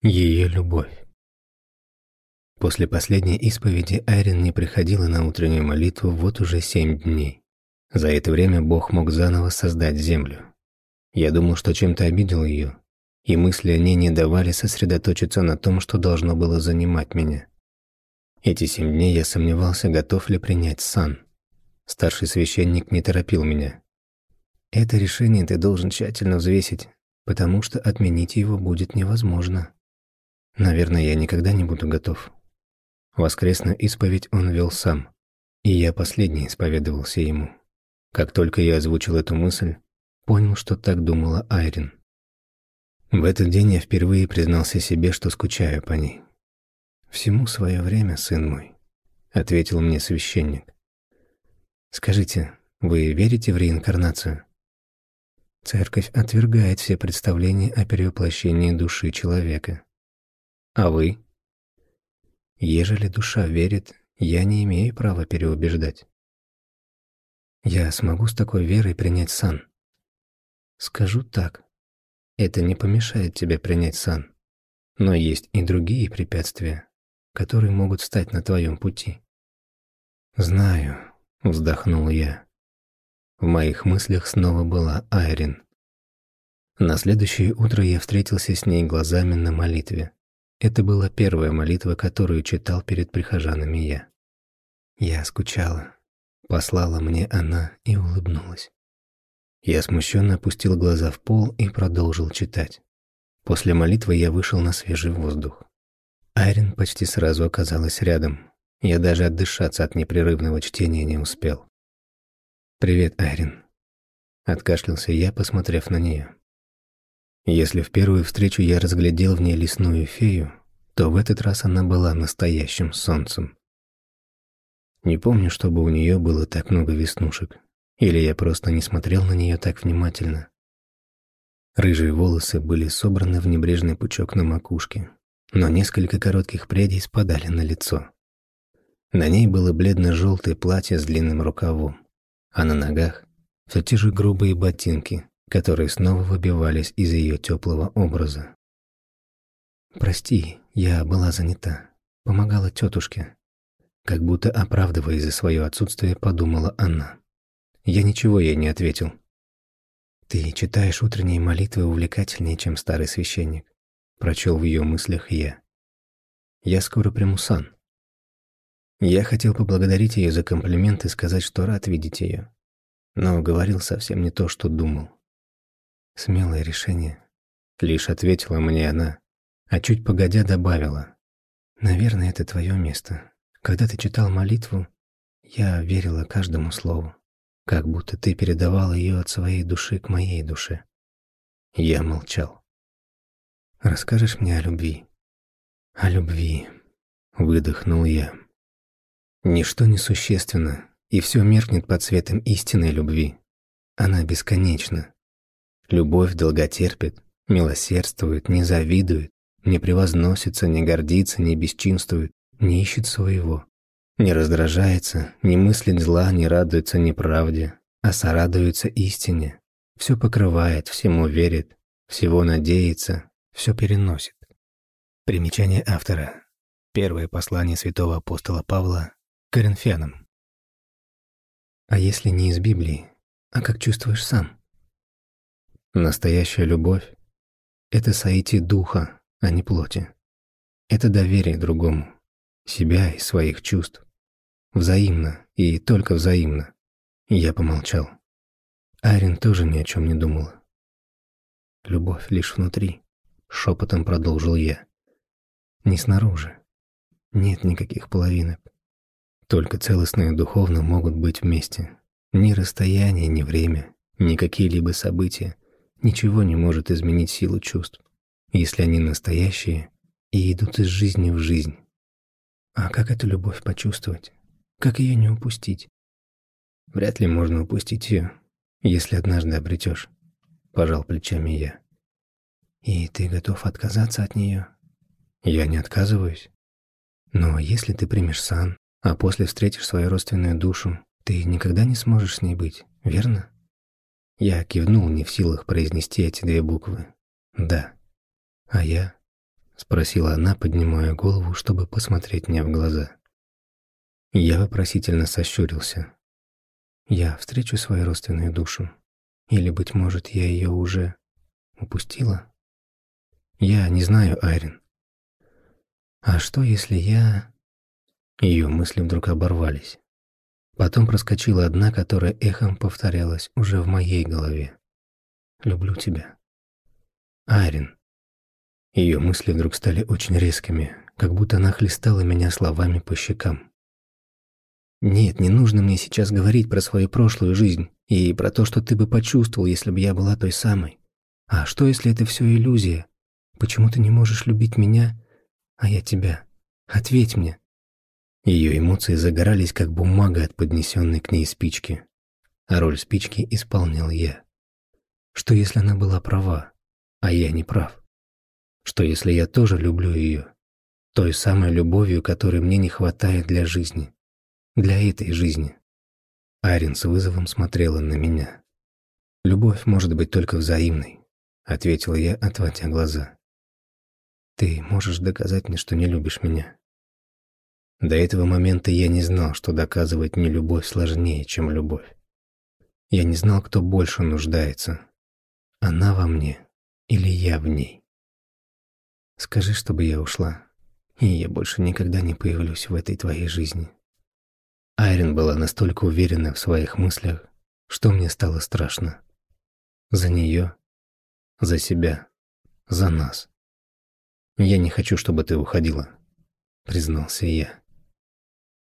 Ее любовь. После последней исповеди Айрин не приходила на утреннюю молитву вот уже семь дней. За это время Бог мог заново создать землю. Я думал, что чем-то обидел ее, и мысли о ней не давали сосредоточиться на том, что должно было занимать меня. Эти семь дней я сомневался, готов ли принять сан. Старший священник не торопил меня. Это решение ты должен тщательно взвесить, потому что отменить его будет невозможно. Наверное, я никогда не буду готов. Воскресную исповедь он вел сам, и я последний исповедовался ему. Как только я озвучил эту мысль, понял, что так думала Айрин. В этот день я впервые признался себе, что скучаю по ней. «Всему свое время, сын мой», — ответил мне священник. «Скажите, вы верите в реинкарнацию?» Церковь отвергает все представления о перевоплощении души человека. А вы? Ежели душа верит, я не имею права переубеждать. Я смогу с такой верой принять сан. Скажу так. Это не помешает тебе принять сан. Но есть и другие препятствия, которые могут стать на твоем пути. Знаю, вздохнул я. В моих мыслях снова была Айрин. На следующее утро я встретился с ней глазами на молитве. Это была первая молитва, которую читал перед прихожанами я. Я скучала. Послала мне она и улыбнулась. Я смущенно опустил глаза в пол и продолжил читать. После молитвы я вышел на свежий воздух. Айрин почти сразу оказалась рядом. Я даже отдышаться от непрерывного чтения не успел. «Привет, Айрин», — откашлялся я, посмотрев на нее. Если в первую встречу я разглядел в ней лесную фею, то в этот раз она была настоящим солнцем. Не помню, чтобы у нее было так много веснушек, или я просто не смотрел на нее так внимательно. Рыжие волосы были собраны в небрежный пучок на макушке, но несколько коротких прядей спадали на лицо. На ней было бледно-желтое платье с длинным рукавом, а на ногах все те же грубые ботинки, которые снова выбивались из ее теплого образа. «Прости, я была занята. Помогала тетушке». Как будто оправдываясь за свое отсутствие, подумала она. Я ничего ей не ответил. «Ты читаешь утренние молитвы увлекательнее, чем старый священник», прочел в ее мыслях я. «Я скоро приму сан». Я хотел поблагодарить ее за комплимент и сказать, что рад видеть ее, но говорил совсем не то, что думал. Смелое решение. Лишь ответила мне она, а чуть погодя добавила. Наверное, это твое место. Когда ты читал молитву, я верила каждому слову, как будто ты передавал ее от своей души к моей душе. Я молчал. Расскажешь мне о любви? О любви, выдохнул я. Ничто не существенно, и все меркнет под светом истинной любви. Она бесконечна, Любовь долготерпит, милосердствует, не завидует, не превозносится, не гордится, не бесчинствует, не ищет своего, не раздражается, не мыслит зла, не радуется неправде, а сорадуется истине, все покрывает, всему верит, всего надеется, все переносит. Примечание автора. Первое послание святого апостола Павла Коринфянам. А если не из Библии, а как чувствуешь сам? Настоящая любовь – это соитие духа, а не плоти. Это доверие другому, себя и своих чувств. Взаимно и только взаимно. Я помолчал. Айрин тоже ни о чем не думала. Любовь лишь внутри, шепотом продолжил я. Не снаружи. Нет никаких половинок. Только целостные духовно могут быть вместе. Ни расстояние, ни время, ни какие-либо события – Ничего не может изменить силу чувств, если они настоящие и идут из жизни в жизнь. А как эту любовь почувствовать? Как ее не упустить? Вряд ли можно упустить ее, если однажды обретешь. Пожал плечами я. И ты готов отказаться от нее? Я не отказываюсь. Но если ты примешь сан, а после встретишь свою родственную душу, ты никогда не сможешь с ней быть, верно? Я кивнул, не в силах произнести эти две буквы. «Да». «А я?» спросила она, поднимая голову, чтобы посмотреть мне в глаза. Я вопросительно сощурился. Я встречу свою родственную душу. Или, быть может, я ее уже упустила? Я не знаю, Айрин. А что, если я... Ее мысли вдруг оборвались. Потом проскочила одна, которая эхом повторялась уже в моей голове. «Люблю тебя». «Айрин». Ее мысли вдруг стали очень резкими, как будто она хлестала меня словами по щекам. «Нет, не нужно мне сейчас говорить про свою прошлую жизнь и про то, что ты бы почувствовал, если бы я была той самой. А что, если это все иллюзия? Почему ты не можешь любить меня, а я тебя? Ответь мне». Ее эмоции загорались, как бумага от поднесенной к ней спички. А роль спички исполнял я. Что, если она была права, а я не прав? Что, если я тоже люблю ее? Той самой любовью, которой мне не хватает для жизни для этой жизни. Арин с вызовом смотрела на меня. «Любовь может быть только взаимной», — ответил я, отводя глаза. «Ты можешь доказать мне, что не любишь меня?» До этого момента я не знал, что доказывать не любовь сложнее, чем любовь. Я не знал, кто больше нуждается. Она во мне или я в ней. Скажи, чтобы я ушла, и я больше никогда не появлюсь в этой твоей жизни. Айрин была настолько уверена в своих мыслях, что мне стало страшно. За нее, за себя, за нас. «Я не хочу, чтобы ты уходила», — признался я.